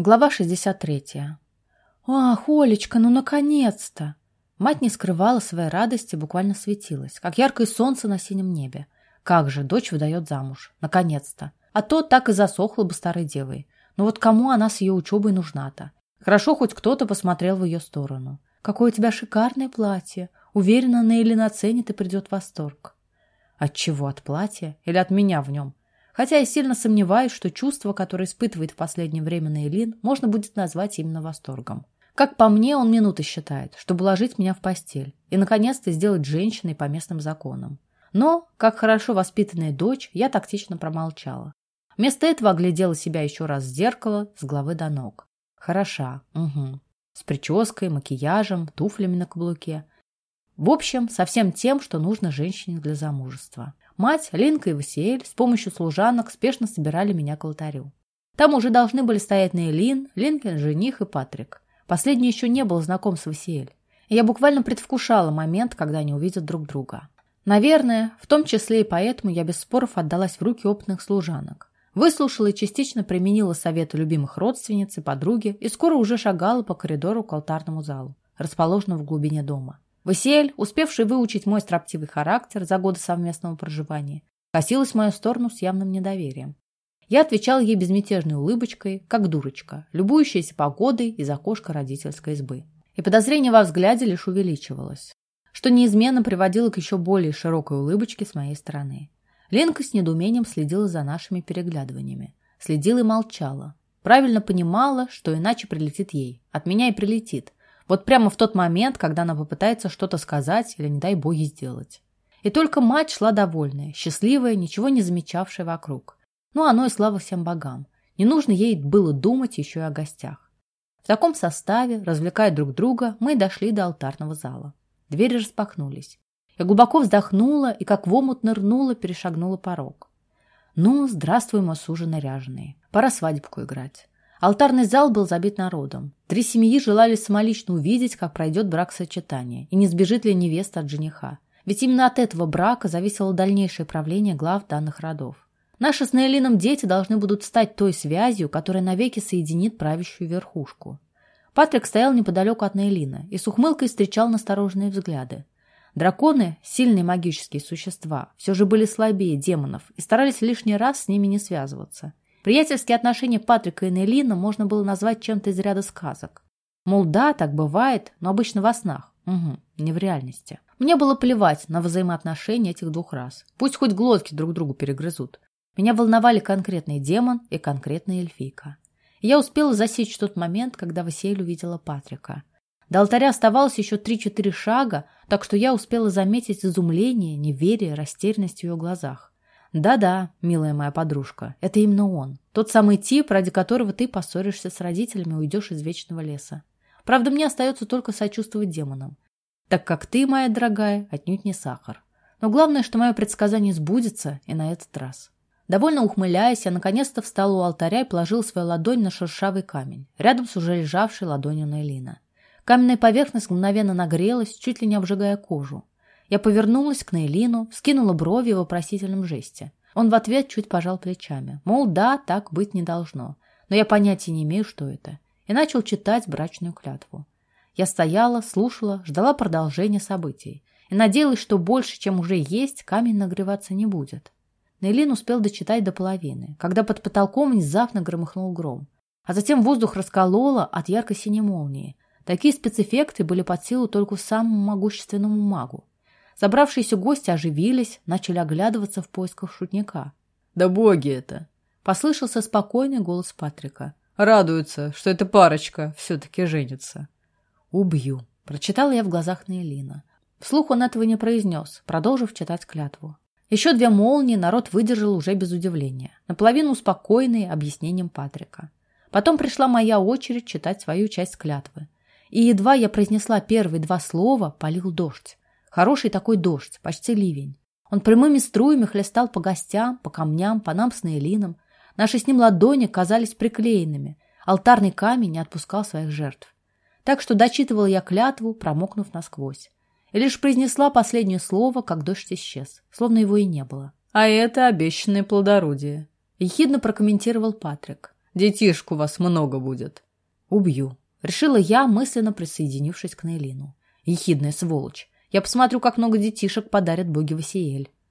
Глава 63. «Ах, Олечка, ну наконец-то!» Мать не скрывала своей радости, буквально светилась, как яркое солнце на синем небе. Как же, дочь выдает замуж. Наконец-то. А то так и засохла бы старой девой. Но вот кому она с ее учебой нужна-то? Хорошо, хоть кто-то посмотрел в ее сторону. Какое у тебя шикарное платье. Уверена, Нейлин оценит и придет восторг. От чего? От платья? Или от меня в нем? Хотя я сильно сомневаюсь, что чувство, которое испытывает в последнее время Нейлин, можно будет назвать именно восторгом. Как по мне, он минуты считает, чтобы уложить меня в постель и, наконец-то, сделать женщиной по местным законам. Но, как хорошо воспитанная дочь, я тактично промолчала. Вместо этого оглядела себя еще раз в зеркало с головы до ног. Хороша, угу. С прической, макияжем, туфлями на каблуке. В общем, со всем тем, что нужно женщине для замужества. Мать, Линка и Васиэль с помощью служанок спешно собирали меня к алтарю. Там уже должны были стоять Нейлин, Линкин, жених и Патрик. Последний еще не был знаком с Васиэль. И я буквально предвкушала момент, когда они увидят друг друга. Наверное, в том числе и поэтому я без споров отдалась в руки опытных служанок. Выслушала и частично применила советы любимых родственниц и подруги и скоро уже шагала по коридору к алтарному залу, расположенному в глубине дома. Васиэль, успевший выучить мой строптивый характер за годы совместного проживания, косилась в мою сторону с явным недоверием. Я отвечал ей безмятежной улыбочкой, как дурочка, любующаяся погодой из окошка родительской избы. И подозрение во взгляде лишь увеличивалось, что неизменно приводило к еще более широкой улыбочке с моей стороны. Ленка с недоумением следила за нашими переглядываниями. Следила и молчала. Правильно понимала, что иначе прилетит ей. От меня и прилетит. Вот прямо в тот момент, когда она попытается что-то сказать или, не дай боги, сделать. И только мать шла довольная, счастливая, ничего не замечавшая вокруг. Ну, оно и слава всем богам. Не нужно ей было думать еще и о гостях. В таком составе, развлекая друг друга, мы дошли до алтарного зала. Двери распахнулись. Я глубоко вздохнула и, как в омут нырнула, перешагнула порог. Ну, здравствуй, мосужи наряженные. Пора свадебку играть. Алтарный зал был забит народом. Три семьи желали самолично увидеть, как пройдет брак-сочетание, и не сбежит ли невеста от жениха. Ведь именно от этого брака зависело дальнейшее правление глав данных родов. Наши с Нейлином дети должны будут стать той связью, которая навеки соединит правящую верхушку. Патрик стоял неподалеку от Нейлина и с ухмылкой встречал настороженные взгляды. Драконы, сильные магические существа, все же были слабее демонов и старались лишний раз с ними не связываться. Приятельские отношения Патрика и Нейлина можно было назвать чем-то из ряда сказок. Мол, да, так бывает, но обычно во снах. Угу, не в реальности. Мне было плевать на взаимоотношения этих двух рас. Пусть хоть глотки друг другу перегрызут. Меня волновали конкретный демон и конкретная эльфийка. И я успела засечь тот момент, когда Василь увидела Патрика. До алтаря оставалось еще три-четыре шага, так что я успела заметить изумление, неверие, растерянность в ее глазах. Да-да, милая моя подружка, это именно он. Тот самый тип, ради которого ты поссоришься с родителями и уйдешь из вечного леса. Правда, мне остается только сочувствовать демонам, так как ты, моя дорогая, отнюдь не сахар. Но главное, что мое предсказание сбудется и на этот раз. Довольно ухмыляясь, я наконец-то встала у алтаря и положил свою ладонь на шершавый камень, рядом с уже лежавшей ладонью Нейлина. Каменная поверхность мгновенно нагрелась, чуть ли не обжигая кожу. Я повернулась к Нейлину, вскинула брови в вопросительном жесте. Он в ответ чуть пожал плечами. Мол, да, так быть не должно. Но я понятия не имею, что это. И начал читать брачную клятву. Я стояла, слушала, ждала продолжения событий. И надеялась, что больше, чем уже есть, камень нагреваться не будет. Нейлин успел дочитать до половины, когда под потолком внезапно громыхнул гром. А затем воздух раскололо от яркой синей молнии. Такие спецэффекты были под силу только самому могущественному магу. Собравшиеся гости оживились, начали оглядываться в поисках шутника. «Да боги это!» — послышался спокойный голос Патрика. «Радуются, что эта парочка все-таки женится». «Убью!» — прочитала я в глазах Нейлина. Вслух он этого не произнес, продолжив читать клятву. Еще две молнии народ выдержал уже без удивления, наполовину успокоенный объяснением Патрика. Потом пришла моя очередь читать свою часть клятвы. И едва я произнесла первые два слова, полил дождь. Хороший такой дождь, почти ливень. Он прямыми струями хлестал по гостям, по камням, по нам с Наилином. Наши с ним ладони казались приклеенными. Алтарный камень не отпускал своих жертв. Так что дочитывала я клятву, промокнув насквозь. И лишь произнесла последнее слово, как дождь исчез, словно его и не было. «А это обещанное плодородие», — ехидно прокомментировал Патрик. Детишку вас много будет. Убью. Решила я, мысленно присоединившись к Нейлину. Ехидная сволочь. Я посмотрю, как много детишек подарят боги Васиэль.